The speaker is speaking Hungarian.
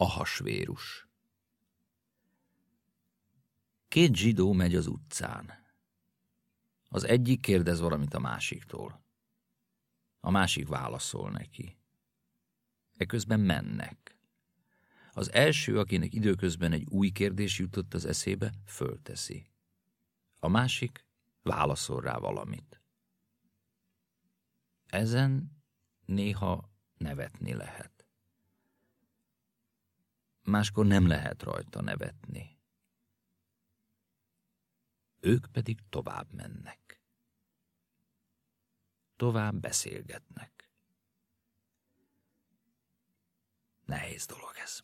Ahasvérus Két zsidó megy az utcán. Az egyik kérdez valamit a másiktól. A másik válaszol neki. Eközben mennek. Az első, akinek időközben egy új kérdés jutott az eszébe, fölteszi. A másik válaszol rá valamit. Ezen néha nevetni lehet. Máskor nem lehet rajta nevetni. Ők pedig tovább mennek. Tovább beszélgetnek. Nehéz dolog ez.